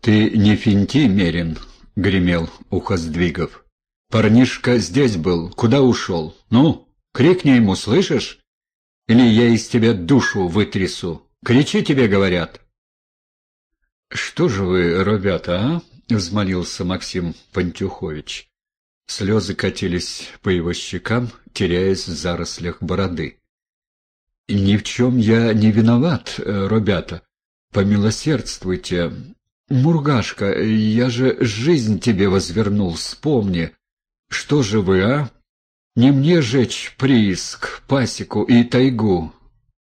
«Ты не финти, Мерин», — гремел Ухоздвигов. «Парнишка здесь был. Куда ушел? Ну, крикни ему, слышишь? Или я из тебя душу вытрясу. Кричи, тебе говорят». «Что же вы, ребята, а?» — взмолился Максим Пантюхович. Слезы катились по его щекам, теряясь в зарослях бороды. «Ни в чем я не виноват, ребята. Помилосердствуйте. «Мургашка, я же жизнь тебе возвернул, вспомни. Что же вы, а? Не мне жечь прииск, пасеку и тайгу.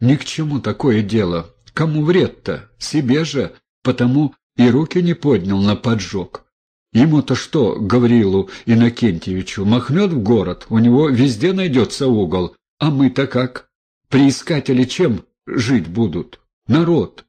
Ни к чему такое дело. Кому вред-то? Себе же. Потому и руки не поднял на поджог. Ему-то что, Гаврилу Иннокентьевичу, махнет в город, у него везде найдется угол. А мы-то как? Приискатели чем жить будут? Народ.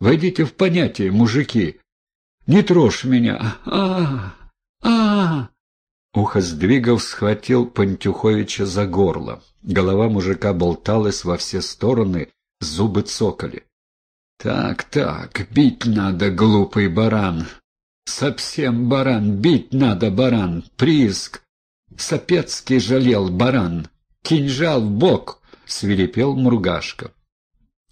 Войдите в понятие, мужики. Не трожь меня. А, а, а. Ухо сдвигов схватил Пантюховича за горло. Голова мужика болталась во все стороны, зубы цокали. «Так, так, бить надо, глупый баран. Совсем баран, бить надо, баран. Прииск. Сапецкий жалел, баран. Кинжал в бок!» — свирепел Мургашка.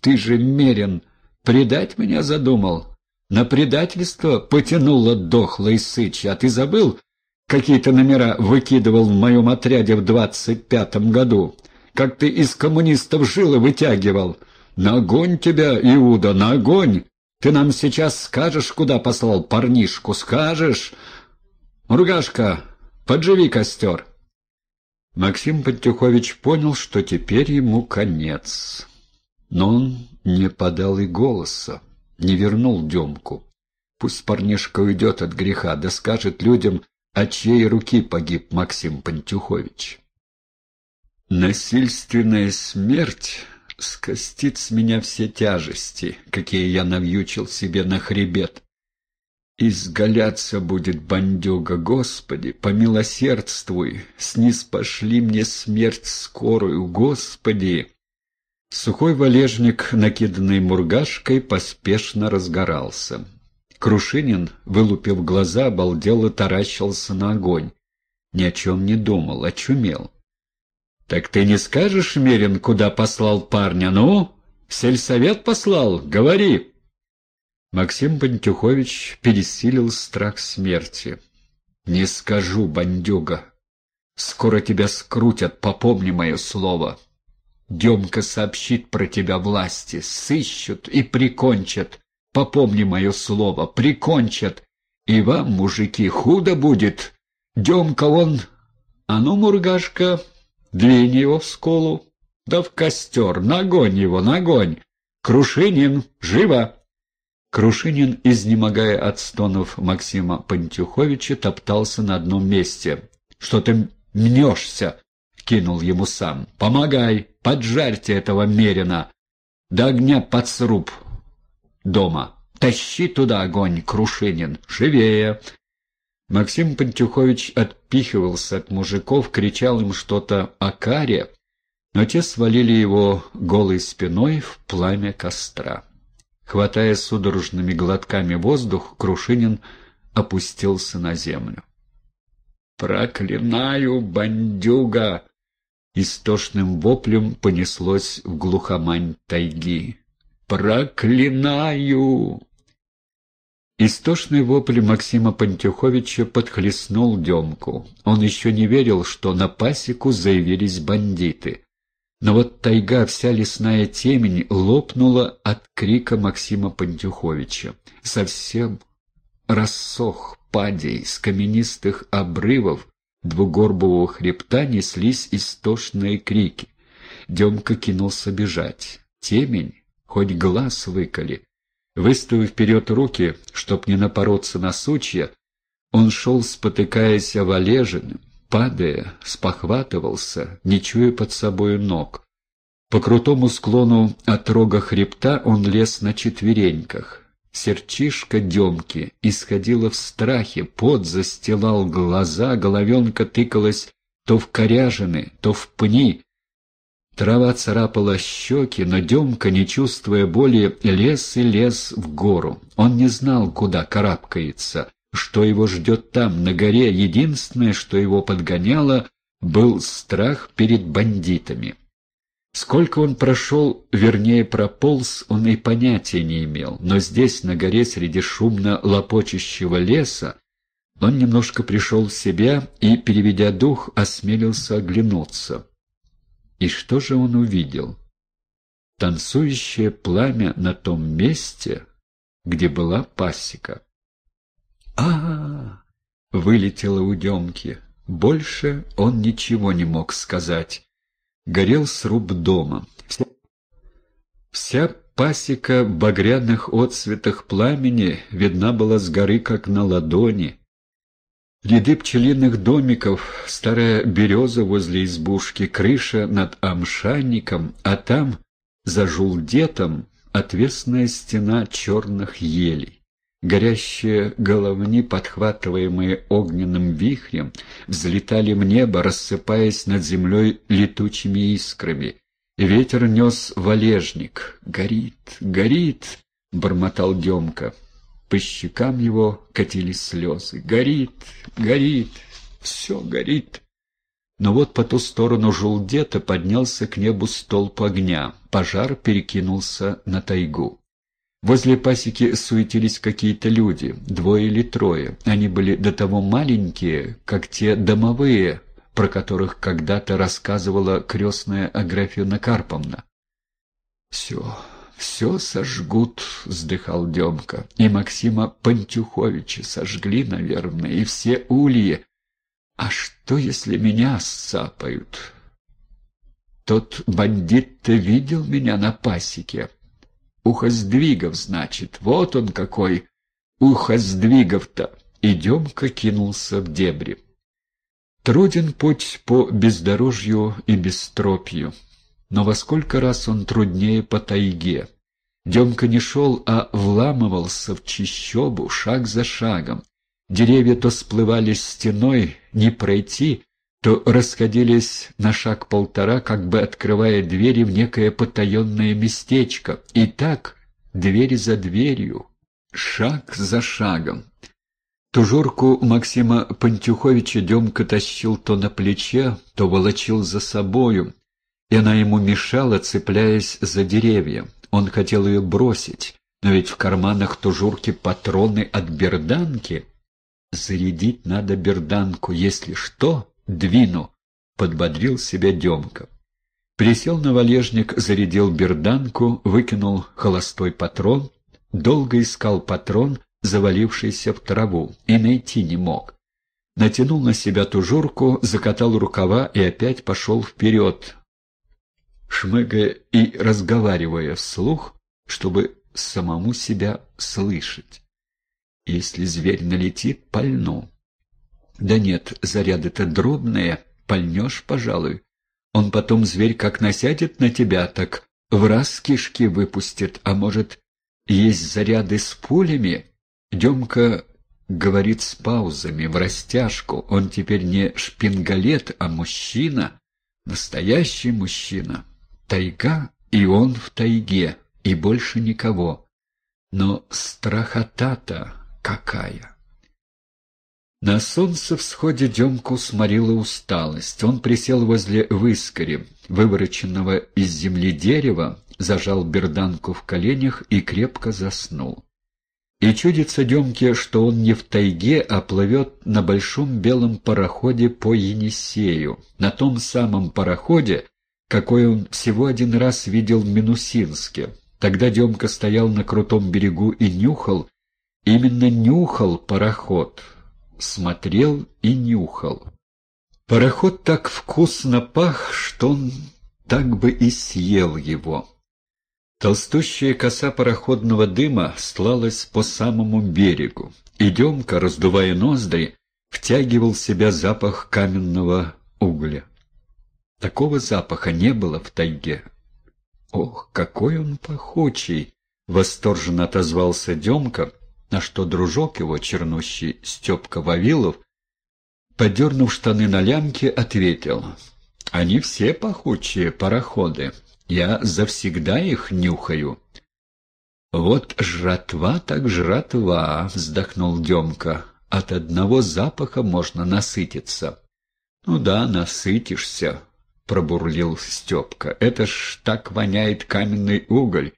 «Ты же мерен!» Предать меня задумал. На предательство потянуло дохлый сыч, а ты забыл, какие то номера выкидывал в моем отряде в двадцать пятом году? Как ты из коммунистов жилы вытягивал? На огонь тебя, Иуда, на огонь! Ты нам сейчас скажешь, куда послал парнишку, скажешь? Мургашка, подживи костер. Максим Пантюхович понял, что теперь ему конец. Но он не подал и голоса, не вернул Демку. Пусть парнишка уйдет от греха, да скажет людям, от чьей руки погиб Максим Пантюхович. Насильственная смерть скостит с меня все тяжести, какие я навьючил себе на хребет. Изгаляться будет бандюга, Господи, помилосердствуй, сниз пошли мне смерть скорую, Господи. Сухой валежник, накиданный мургашкой, поспешно разгорался. Крушинин, вылупив глаза, обалдело таращился на огонь. Ни о чем не думал, очумел. — Так ты не скажешь, Мерин, куда послал парня? Ну, сельсовет послал? Говори! Максим Бантюхович пересилил страх смерти. — Не скажу, бандюга. Скоро тебя скрутят, попомни мое слово. Демка сообщит про тебя власти, сыщут и прикончат. Попомни мое слово, прикончат. И вам, мужики, худо будет. Демка он... А ну, Мургашка, двинь его в сколу, да в костер, нагонь его, нагонь. Крушинин, живо! Крушинин, изнемогая от стонов Максима Пантюховича, топтался на одном месте. — Что ты мнешься? — кинул ему сам. — Помогай! Поджарьте этого мерина. До огня под сруб дома. Тащи туда огонь, Крушинин. Живее. Максим Пантюхович отпихивался от мужиков, кричал им что-то о каре, но те свалили его голой спиной в пламя костра. Хватая судорожными глотками воздух, Крушинин опустился на землю. «Проклинаю, бандюга!» Истошным воплем понеслось в глухомань тайги. «Проклинаю!» Истошный вопль Максима Пантюховича подхлестнул Демку. Он еще не верил, что на пасеку заявились бандиты. Но вот тайга, вся лесная темень, лопнула от крика Максима Пантюховича. Совсем рассох падей с каменистых обрывов, двугорбового хребта неслись истошные крики. Демка кинулся бежать. Темень, хоть глаз выколи. Выставив вперед руки, чтоб не напороться на сучья, он шел, спотыкаясь о валежин, падая, спохватывался, не чуя под собою ног. По крутому склону от рога хребта он лез на четвереньках. Серчишка Демки исходила в страхе, пот застилал глаза, головенка тыкалась то в коряжины, то в пни. Трава царапала щеки, но Демка, не чувствуя боли, лез и лез в гору. Он не знал, куда карабкается, что его ждет там, на горе. Единственное, что его подгоняло, был страх перед бандитами. Сколько он прошел, вернее прополз, он и понятия не имел, но здесь, на горе, среди шумно лопочущего леса, он немножко пришел в себя и, переведя дух, осмелился оглянуться. И что же он увидел? Танцующее пламя на том месте, где была пасека. а, -а, -а вылетело у Демки. Больше он ничего не мог сказать. Горел сруб дома. Вся, вся пасека в багряных отцветах пламени видна была с горы, как на ладони. Ряды пчелиных домиков, старая береза возле избушки, крыша над амшанником, а там, за жулдетом, отвесная стена черных елей. Горящие головни, подхватываемые огненным вихрем, взлетали в небо, рассыпаясь над землей летучими искрами. Ветер нес валежник. «Горит, горит!» — бормотал Демка. По щекам его катились слезы. «Горит, горит, все горит!» Но вот по ту сторону желдета поднялся к небу столб огня. Пожар перекинулся на тайгу. Возле пасеки суетились какие-то люди, двое или трое. Они были до того маленькие, как те домовые, про которых когда-то рассказывала крестная Аграфьевна Карповна. «Все, все сожгут», — вздыхал Демка. «И Максима Пантюховича сожгли, наверное, и все ульи. А что, если меня сцапают?» «Тот бандит-то видел меня на пасеке?» Ухоздвигов, значит, вот он какой, Ухоздвигов-то. Идем-ка кинулся в дебри. Труден путь по бездорожью и бестропью, но во сколько раз он труднее по тайге. Демка не шел, а вламывался в чищобу шаг за шагом. Деревья то сплывали стеной, не пройти, то расходились на шаг полтора, как бы открывая двери в некое потаенное местечко. И так, дверь за дверью, шаг за шагом. Тужурку Максима Пантюховича Демка тащил то на плече, то волочил за собою, и она ему мешала, цепляясь за деревья. Он хотел ее бросить, но ведь в карманах Тужурки патроны от берданки. Зарядить надо берданку, если что, двину», — подбодрил себя Демка. Присел на валежник, зарядил берданку, выкинул холостой патрон, долго искал патрон, завалившийся в траву, и найти не мог. Натянул на себя тужурку, закатал рукава и опять пошел вперед, шмыгая и разговаривая вслух, чтобы самому себя слышать. Если зверь налетит, пальну. Да нет, заряды-то дробные, пальнешь, пожалуй. Он потом, зверь, как насядет на тебя, так в раз кишки выпустит, а может, есть заряды с пулями? Демка говорит с паузами, в растяжку. Он теперь не шпингалет, а мужчина, настоящий мужчина. Тайга, и он в тайге, и больше никого. Но страхота-то какая! На солнцевсходе Демку сморила усталость. Он присел возле выскори, вывороченного из земли дерева, зажал берданку в коленях и крепко заснул. И чудится Демке, что он не в тайге, а плывет на большом белом пароходе по Енисею, на том самом пароходе, какой он всего один раз видел в Минусинске. Тогда Демка стоял на крутом берегу и нюхал, именно нюхал пароход, смотрел и нюхал. Пароход так вкусно пах, что он так бы и съел его. Толстущая коса пароходного дыма стлалась по самому берегу, и Демка, раздувая ноздри, втягивал в себя запах каменного угля. Такого запаха не было в тайге. «Ох, какой он пахучий!» — восторженно отозвался Демка, на что дружок его, чернущий Степка Вавилов, подернув штаны на лямке, ответил. Они все пахучие пароходы. Я завсегда их нюхаю». «Вот жратва так жратва», — вздохнул Демка. «От одного запаха можно насытиться». «Ну да, насытишься», — пробурлил Степка. «Это ж так воняет каменный уголь.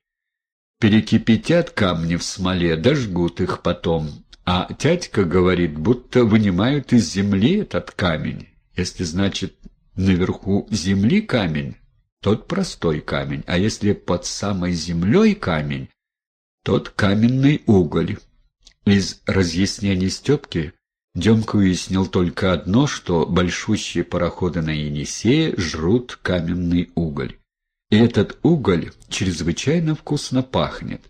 Перекипятят камни в смоле, дожгут их потом. А тятька говорит, будто вынимают из земли этот камень. Если, значит, наверху земли камень, тот простой камень, а если под самой землей камень, тот каменный уголь. Из разъяснений Степки Демка уяснил только одно, что большущие пароходы на Енисее жрут каменный уголь. И этот уголь чрезвычайно вкусно пахнет.